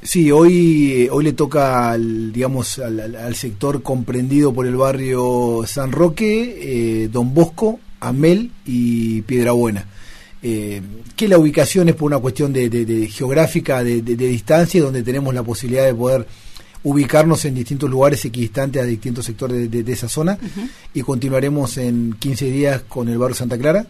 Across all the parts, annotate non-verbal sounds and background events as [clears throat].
Sí, hoy, hoy le toca al, digamos, al, sector comprendido por el barrio San Roque, eh, Don Bosco, Amel y Piedrabuena. Eh, que la ubicación es por una cuestión de, geográfica, de, distancia, donde tenemos la posibilidad de poder ubicarnos en distintos lugares equidistantes a distintos sectores de, esa zona. Y continuaremos en 15 días con el barrio Santa Clara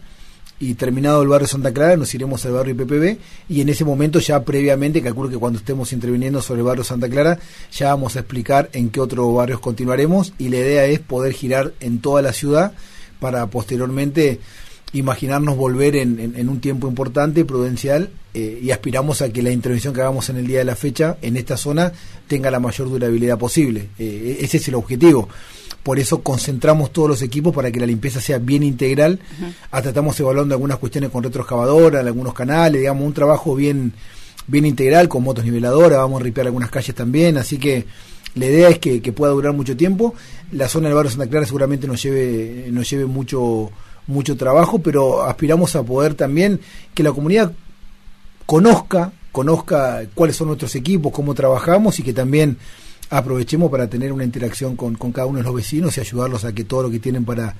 y terminado el barrio Santa Clara nos iremos al barrio IPPB y en ese momento ya previamente, calculo que cuando estemos interviniendo sobre el barrio Santa Clara, ya vamos a explicar en qué otros barrios continuaremos y la idea es poder girar en toda la ciudad para posteriormente imaginarnos volver en, un tiempo importante, prudencial, eh, y aspiramos a que la intervención que hagamos en el día de la fecha en esta zona tenga la mayor durabilidad posible. Eh, ese es el objetivo. Por eso concentramos todos los equipos para que la limpieza sea bien integral. Hasta estamos evaluando algunas cuestiones con retroexcavadora, en algunos canales, digamos, un trabajo bien, bien integral con motos niveladoras. Vamos a ripear algunas calles también. Así que la idea es que, pueda durar mucho tiempo. La zona del barrio Santa Clara seguramente nos lleve, nos lleve mucho, mucho trabajo, pero aspiramos a poder también que la comunidad conozca, conozca cuáles son nuestros equipos, cómo trabajamos y que también aprovechemos para tener una interacción con, con cada uno de los vecinos y ayudarlos a que todo lo que tienen para,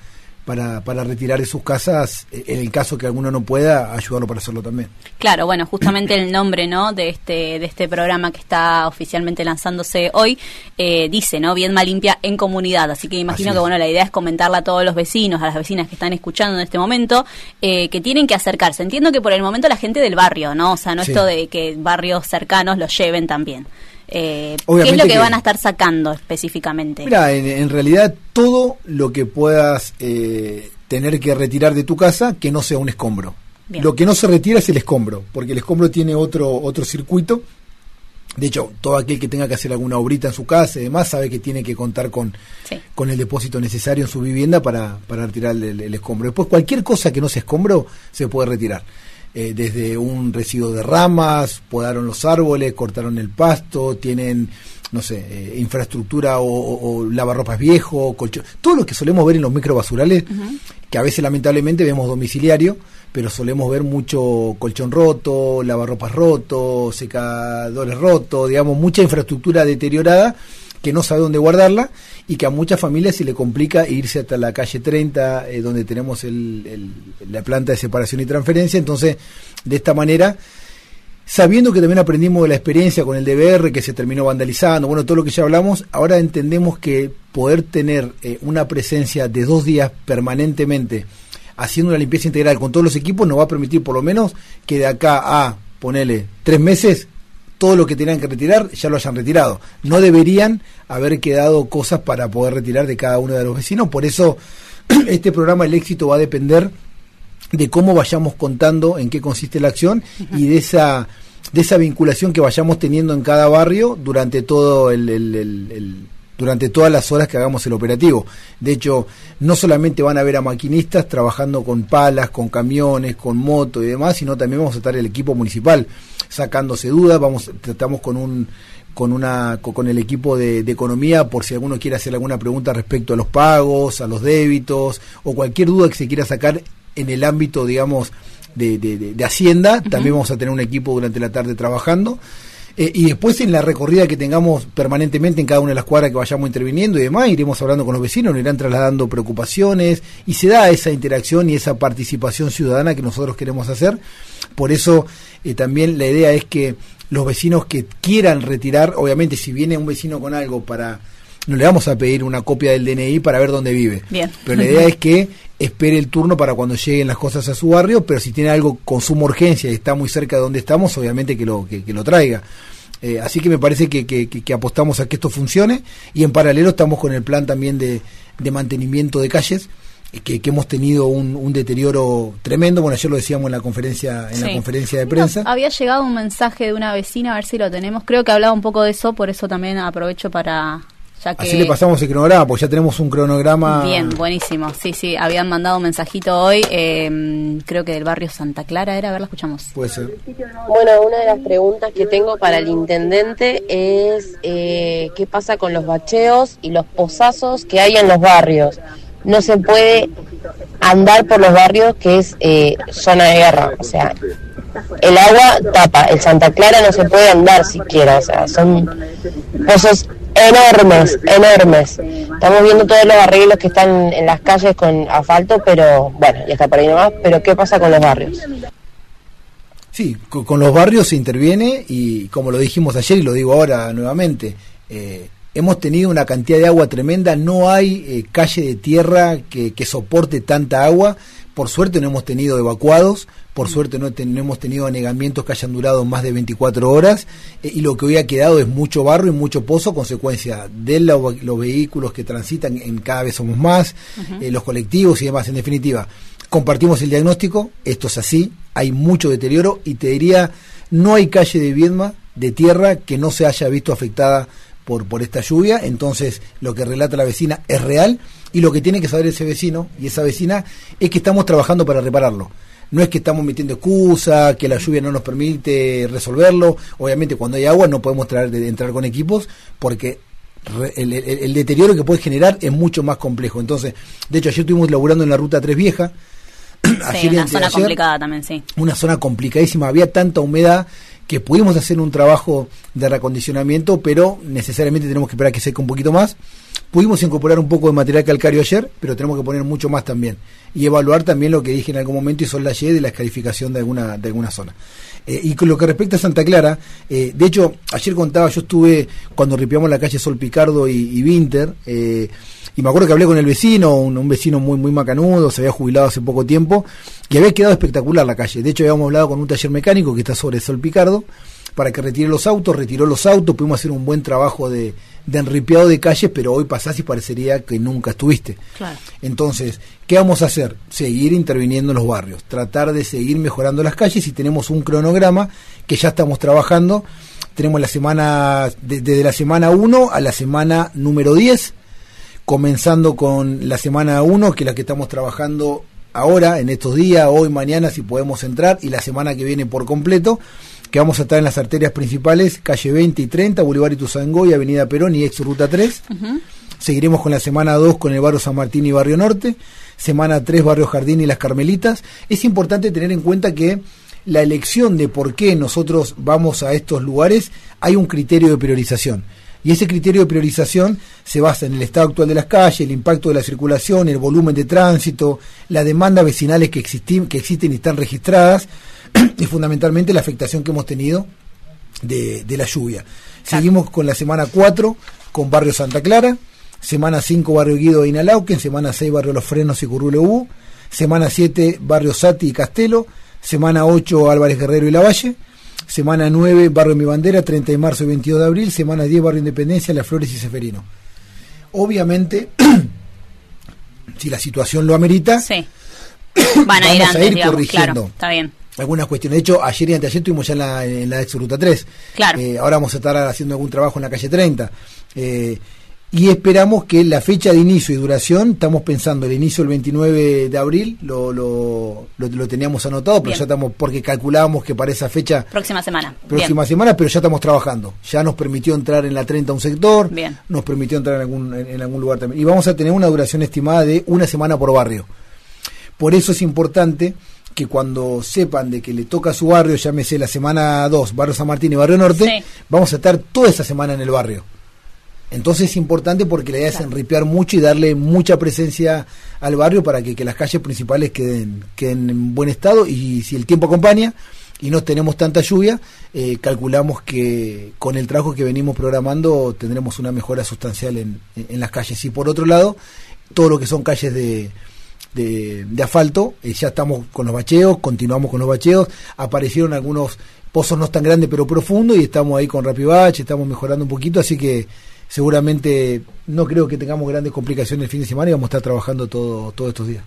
para, para retirar de sus casas, eh, en el caso que alguno no pueda, ayudarlo para hacerlo también. Claro, bueno, justamente el nombre ¿no? de, este, de este programa que está oficialmente lanzándose hoy eh, dice, ¿no? Bien mal limpia en comunidad. Así que imagino que bueno, la idea es comentarla a todos los vecinos, a las vecinas que están escuchando en este momento, eh, que tienen que acercarse. Entiendo que por el momento la gente del barrio, ¿no? O sea, no esto de que barrios cercanos los lleven también. Eh, ¿Qué es lo que, van a estar sacando específicamente? Mira, en, realidad todo lo que puedas eh, tener que retirar de tu casa que no sea un escombro. Lo que no se retira es el escombro, porque el escombro tiene otro, otro circuito. De hecho, todo aquel que tenga que hacer alguna obrita en su casa y demás sabe que tiene que contar con, con el depósito necesario en su vivienda para, para retirar el escombro. Después, cualquier cosa que no sea escombro se puede retirar. Eh, desde un residuo de ramas, podaron los árboles, cortaron el pasto, tienen, no sé, eh, infraestructura o, lavarropas viejo, colchón, todo lo que solemos ver en los microbasurales, que a veces lamentablemente vemos domiciliario, pero solemos ver mucho colchón roto, lavarropas roto, secadores rotos, digamos, mucha infraestructura deteriorada que no sabe dónde guardarla y que a muchas familias se le complica irse hasta la calle 30, eh, donde tenemos la planta de separación y transferencia. Entonces, de esta manera, sabiendo que también aprendimos de la experiencia con el DBR, que se terminó vandalizando, bueno, todo lo que ya hablamos, ahora entendemos que poder tener eh, una presencia de dos días permanentemente haciendo una limpieza integral con todos los equipos nos va a permitir por lo menos que de acá a, ponele, tres meses, todo lo que tenían que retirar ya lo hayan retirado. No deberían haber quedado cosas para poder retirar de cada uno de los vecinos. Por eso [clears throat] este programa, el éxito va a depender de cómo vayamos contando en qué consiste la acción y de esa de esa vinculación que vayamos teniendo en cada barrio durante todo el durante todas las horas que hagamos el operativo. De hecho, no solamente van a ver a maquinistas trabajando con palas, con camiones, con moto y demás, sino también vamos a estar el equipo municipal sacándose dudas, vamos tratamos con un con una con el equipo de, economía por si alguno quiere hacer alguna pregunta respecto a los pagos, a los débitos o cualquier duda que se quiera sacar en el ámbito, digamos, de, de, Hacienda, también vamos a tener un equipo durante la tarde trabajando. Eh, y después en la recorrida que tengamos permanentemente en cada una de las cuadras que vayamos interviniendo y demás, iremos hablando con los vecinos, nos irán trasladando preocupaciones y se da esa interacción y esa participación ciudadana que nosotros queremos hacer. Por eso eh, también la idea es que los vecinos que quieran retirar, obviamente si viene un vecino con algo para no le vamos a pedir una copia del DNI para ver dónde vive. Bien. Pero la idea es que espere el turno para cuando lleguen las cosas a su barrio, pero si tiene algo con suma urgencia y está muy cerca de donde estamos, obviamente que lo, que, lo traiga. Eh, así que me parece que, que, apostamos a que esto funcione y en paralelo estamos con el plan también de, de mantenimiento de calles. Que, que, hemos tenido un, un, deterioro tremendo. Bueno, ayer lo decíamos en la conferencia en la conferencia de prensa. había llegado un mensaje de una vecina, a ver si lo tenemos. Creo que hablaba un poco de eso, por eso también aprovecho para Así le pasamos el cronograma, pues ya tenemos un cronograma. Bien, buenísimo. Sí, sí, habían mandado un mensajito hoy, eh, creo que del barrio Santa Clara era, a ver, la escuchamos. Puede ser. Bueno, una de las preguntas que tengo para el intendente es eh, qué pasa con los bacheos y los pozazos que hay en los barrios. No se puede andar por los barrios que es eh, zona de guerra, o sea, el agua tapa, el Santa Clara no se puede andar siquiera, o sea, son pozos enormes, enormes. Estamos viendo todos los arreglos que están en las calles con asfalto, pero bueno, ya está por ahí nomás, pero ¿qué pasa con los barrios? Sí, con, los barrios se interviene y como lo dijimos ayer y lo digo ahora nuevamente, eh, hemos tenido una cantidad de agua tremenda, no hay eh, calle de tierra que, soporte tanta agua, por suerte no hemos tenido evacuados, por suerte no, hemos tenido anegamientos que hayan durado más de 24 horas eh, y lo que hoy ha quedado es mucho barro y mucho pozo, consecuencia de los vehículos que transitan, en cada vez somos más, eh, los colectivos y demás, en definitiva. Compartimos el diagnóstico, esto es así, hay mucho deterioro y te diría, no hay calle de Viedma de tierra que no se haya visto afectada por, por esta lluvia, entonces lo que relata la vecina es real y lo que tiene que saber ese vecino y esa vecina es que estamos trabajando para repararlo. No es que estamos metiendo excusa, que la lluvia no nos permite resolverlo. Obviamente cuando hay agua no podemos traer, de, entrar con equipos porque el, deterioro que puede generar es mucho más complejo. Entonces, de hecho ayer estuvimos laburando en la ruta 3 vieja. [clears throat] Sí, una zona complicada también, sí. Una zona complicadísima, había tanta humedad que pudimos hacer un trabajo de reacondicionamiento, pero necesariamente tenemos que esperar que seque un poquito más. Pudimos incorporar un poco de material calcáreo ayer, pero tenemos que poner mucho más también. Y evaluar también lo que dije en algún momento y son la Y de la escarificación de alguna, de alguna zona. Eh, y con lo que respecta a Santa Clara, eh, de hecho, ayer contaba, yo estuve cuando ripiamos la calle Sol Picardo y, y Winter, eh, y me acuerdo que hablé con el vecino, un, vecino muy, muy macanudo, se había jubilado hace poco tiempo, y había quedado espectacular la calle. De hecho, habíamos hablado con un taller mecánico que está sobre Sol Picardo, para que retire los autos, retiró los autos, pudimos hacer un buen trabajo de, de enripeado de calles, pero hoy pasás y parecería que nunca estuviste. Entonces, ¿qué vamos a hacer? Seguir interviniendo en los barrios, tratar de seguir mejorando las calles y tenemos un cronograma que ya estamos trabajando. Tenemos la semana, desde la semana 1 a la semana número 10, comenzando con la semana 1, que es la que estamos trabajando ahora, en estos días, hoy, mañana, si podemos entrar, y la semana que viene por completo, que vamos a estar en las arterias principales, calle 20 y 30, Bolívar y Avenida Perón y ex Ruta 3. Seguiremos con la semana 2 con el barrio San Martín y Barrio Norte, semana 3 Barrio Jardín y Las Carmelitas. Es importante tener en cuenta que la elección de por qué nosotros vamos a estos lugares, hay un criterio de priorización. Y ese criterio de priorización se basa en el estado actual de las calles, el impacto de la circulación, el volumen de tránsito, las demandas vecinales que, que existen y están registradas, [clears throat] y fundamentalmente la afectación que hemos tenido de, la lluvia. Seguimos con la semana 4 con Barrio Santa Clara, semana 5 Barrio Guido e Inalauquen, semana 6 Barrio Los Frenos y Currulo semana 7 Barrio Sati y Castelo, semana 8 Álvarez Guerrero y Lavalle, Semana 9, Barrio Mi Bandera, 30 de marzo y 22 de abril. Semana 10, Barrio Independencia, Las Flores y Seferino. Obviamente, [clears throat] si la situación lo amerita, Van a vamos a ir corrigiendo. está bien. Algunas cuestiones. De hecho, ayer y anteayer estuvimos ya en la, en la ex ruta 3. Claro. Eh, ahora vamos a estar haciendo algún trabajo en la calle 30. Eh, y esperamos que la fecha de inicio y duración, estamos pensando el inicio el 29 de abril, lo, lo, lo, teníamos anotado, pero ya estamos, porque calculábamos que para esa fecha... Próxima semana. Próxima semana, pero ya estamos trabajando. Ya nos permitió entrar en la 30 un sector, nos permitió entrar en algún, en, algún lugar también. Y vamos a tener una duración estimada de una semana por barrio. Por eso es importante que cuando sepan de que le toca a su barrio, llámese la semana 2, Barrio San Martín y Barrio Norte, vamos a estar toda esa semana en el barrio entonces es importante porque la idea es enripear mucho y darle mucha presencia al barrio para que, las calles principales queden, queden, en buen estado. Y si el tiempo acompaña y no tenemos tanta lluvia, eh, calculamos que con el trabajo que venimos programando tendremos una mejora sustancial en, en las calles. Y por otro lado, todo lo que son calles de, de, asfalto, eh, ya estamos con los bacheos, continuamos con los bacheos, aparecieron algunos pozos no tan grandes pero profundos y estamos ahí con Rapibach, estamos mejorando un poquito, así que seguramente no creo que tengamos grandes complicaciones el fin de semana y vamos a estar trabajando todo, todos estos días.